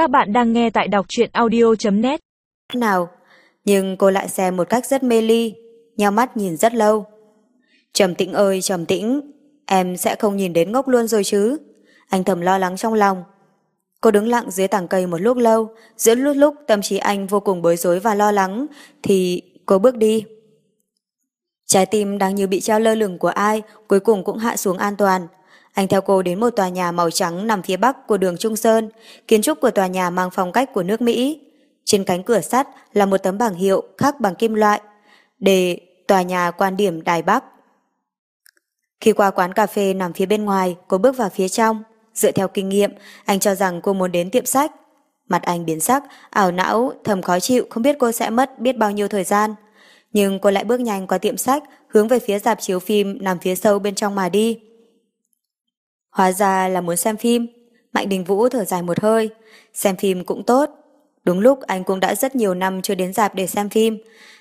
Các bạn đang nghe tại đọc truyện audio.net nào, nhưng cô lại xem một cách rất mê ly, nhau mắt nhìn rất lâu. Trầm tĩnh ơi trầm tĩnh, em sẽ không nhìn đến ngốc luôn rồi chứ. Anh thầm lo lắng trong lòng. Cô đứng lặng dưới tảng cây một lúc lâu, giữa lúc lúc tâm trí anh vô cùng bối rối và lo lắng, thì cô bước đi. Trái tim đang như bị treo lơ lửng của ai, cuối cùng cũng hạ xuống an toàn. Anh theo cô đến một tòa nhà màu trắng nằm phía bắc của đường Trung Sơn. Kiến trúc của tòa nhà mang phong cách của nước Mỹ. Trên cánh cửa sắt là một tấm bảng hiệu khắc bằng kim loại. Đề tòa nhà quan điểm Đài Bắc. Khi qua quán cà phê nằm phía bên ngoài, cô bước vào phía trong. Dựa theo kinh nghiệm, anh cho rằng cô muốn đến tiệm sách. Mặt anh biến sắc, ảo não, thầm khó chịu, không biết cô sẽ mất biết bao nhiêu thời gian. Nhưng cô lại bước nhanh qua tiệm sách, hướng về phía dạp chiếu phim nằm phía sâu bên trong mà đi. Hóa ra là muốn xem phim. Mạnh Đình Vũ thở dài một hơi. Xem phim cũng tốt. Đúng lúc anh cũng đã rất nhiều năm chưa đến dạp để xem phim.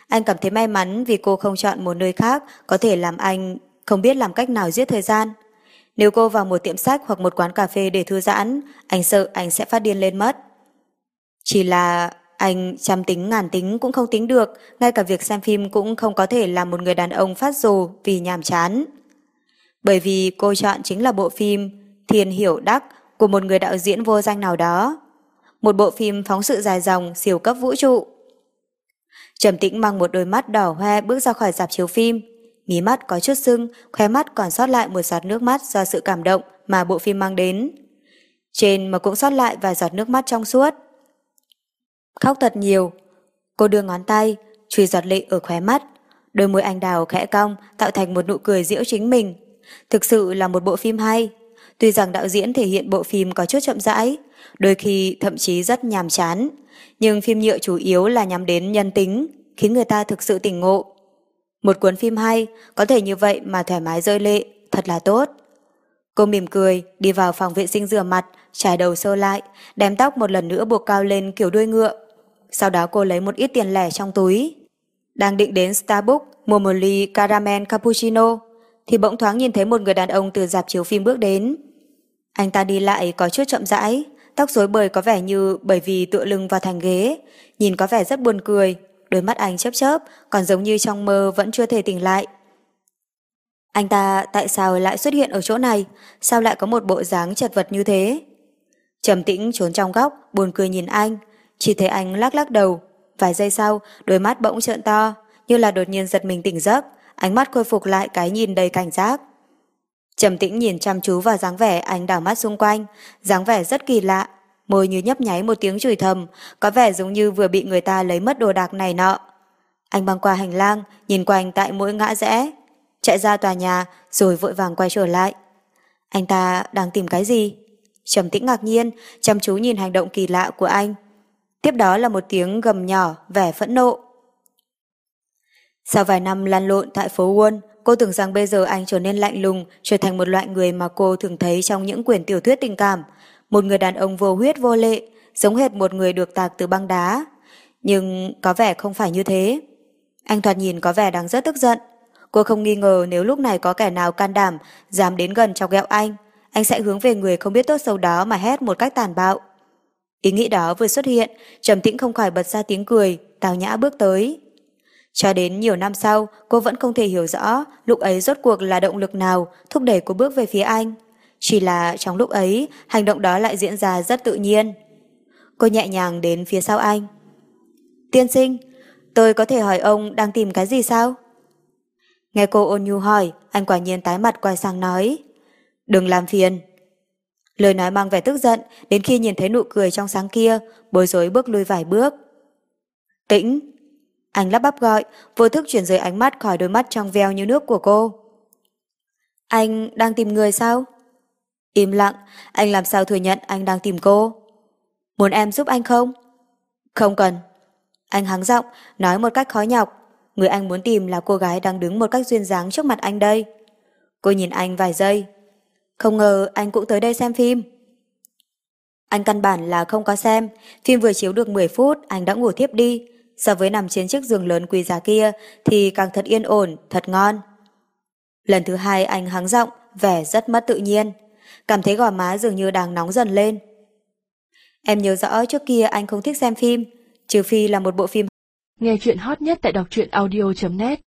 Anh cảm thấy may mắn vì cô không chọn một nơi khác có thể làm anh không biết làm cách nào giết thời gian. Nếu cô vào một tiệm sách hoặc một quán cà phê để thư giãn, anh sợ anh sẽ phát điên lên mất. Chỉ là anh trăm tính ngàn tính cũng không tính được, ngay cả việc xem phim cũng không có thể làm một người đàn ông phát rồ vì nhàm chán. Bởi vì cô chọn chính là bộ phim Thiên Hiểu Đắc của một người đạo diễn vô danh nào đó. Một bộ phim phóng sự dài dòng siêu cấp vũ trụ. Trầm tĩnh mang một đôi mắt đỏ hoe bước ra khỏi dạp chiếu phim. Mí mắt có chút sưng, khóe mắt còn sót lại một giọt nước mắt do sự cảm động mà bộ phim mang đến. Trên mà cũng sót lại vài giọt nước mắt trong suốt. Khóc thật nhiều. Cô đưa ngón tay, truy giọt lệ ở khóe mắt. Đôi môi anh đào khẽ cong tạo thành một nụ cười diễu chính mình. Thực sự là một bộ phim hay. Tuy rằng đạo diễn thể hiện bộ phim có chút chậm rãi, đôi khi thậm chí rất nhàm chán, nhưng phim nhựa chủ yếu là nhắm đến nhân tính, khiến người ta thực sự tỉnh ngộ. Một cuốn phim hay, có thể như vậy mà thoải mái rơi lệ, thật là tốt. Cô mỉm cười, đi vào phòng vệ sinh rửa mặt, trải đầu sơ lại, đem tóc một lần nữa buộc cao lên kiểu đuôi ngựa. Sau đó cô lấy một ít tiền lẻ trong túi. Đang định đến Starbucks mua một ly caramel cappuccino, thì bỗng thoáng nhìn thấy một người đàn ông từ dạp chiếu phim bước đến. Anh ta đi lại có chút chậm rãi, tóc rối bời có vẻ như bởi vì tựa lưng vào thành ghế, nhìn có vẻ rất buồn cười, đôi mắt anh chớp chớp, còn giống như trong mơ vẫn chưa thể tỉnh lại. Anh ta tại sao lại xuất hiện ở chỗ này? Sao lại có một bộ dáng chật vật như thế? Trầm tĩnh trốn trong góc, buồn cười nhìn anh, chỉ thấy anh lắc lắc đầu. Vài giây sau, đôi mắt bỗng trợn to, như là đột nhiên giật mình tỉnh giấc, ánh mắt khôi phục lại cái nhìn đầy cảnh giác. Trầm tĩnh nhìn chăm chú vào dáng vẻ anh đảo mắt xung quanh, dáng vẻ rất kỳ lạ, môi như nhấp nháy một tiếng chửi thầm, có vẻ giống như vừa bị người ta lấy mất đồ đạc này nọ. Anh băng qua hành lang, nhìn quanh tại mỗi ngã rẽ, chạy ra tòa nhà rồi vội vàng quay trở lại. Anh ta đang tìm cái gì? Trầm tĩnh ngạc nhiên, chăm chú nhìn hành động kỳ lạ của anh. Tiếp đó là một tiếng gầm nhỏ, vẻ phẫn nộ. Sau vài năm lăn lộn tại phố Wall, cô tưởng rằng bây giờ anh trở nên lạnh lùng, trở thành một loại người mà cô thường thấy trong những quyển tiểu thuyết tình cảm. Một người đàn ông vô huyết vô lệ, giống hệt một người được tạc từ băng đá. Nhưng có vẻ không phải như thế. Anh thoạt nhìn có vẻ đang rất tức giận. Cô không nghi ngờ nếu lúc này có kẻ nào can đảm, dám đến gần chọc ghẹo anh, anh sẽ hướng về người không biết tốt xấu đó mà hét một cách tàn bạo. Ý nghĩ đó vừa xuất hiện, Trầm Tĩnh không khỏi bật ra tiếng cười, tào nhã bước tới. Cho đến nhiều năm sau, cô vẫn không thể hiểu rõ lúc ấy rốt cuộc là động lực nào thúc đẩy cô bước về phía anh. Chỉ là trong lúc ấy, hành động đó lại diễn ra rất tự nhiên. Cô nhẹ nhàng đến phía sau anh. Tiên sinh, tôi có thể hỏi ông đang tìm cái gì sao? Nghe cô ôn nhu hỏi, anh quả nhiên tái mặt quay sang nói. Đừng làm phiền. Lời nói mang vẻ tức giận, đến khi nhìn thấy nụ cười trong sáng kia, bối rối bước lui vài bước. Tĩnh, anh lắp bắp gọi, vô thức chuyển rời ánh mắt khỏi đôi mắt trong veo như nước của cô. Anh đang tìm người sao? Im lặng, anh làm sao thừa nhận anh đang tìm cô? Muốn em giúp anh không? Không cần. Anh hắng giọng, nói một cách khó nhọc. Người anh muốn tìm là cô gái đang đứng một cách duyên dáng trước mặt anh đây. Cô nhìn anh vài giây. Không ngờ anh cũng tới đây xem phim. Anh căn bản là không có xem, phim vừa chiếu được 10 phút, anh đã ngủ thiếp đi, so với nằm trên chiếc giường lớn quý giá kia thì càng thật yên ổn, thật ngon. Lần thứ hai anh hắng giọng, vẻ rất mất tự nhiên, cảm thấy gò má dường như đang nóng dần lên. Em nhớ rõ trước kia anh không thích xem phim, trừ phi là một bộ phim. Nghe chuyện hot nhất tại đọc truyện audio.net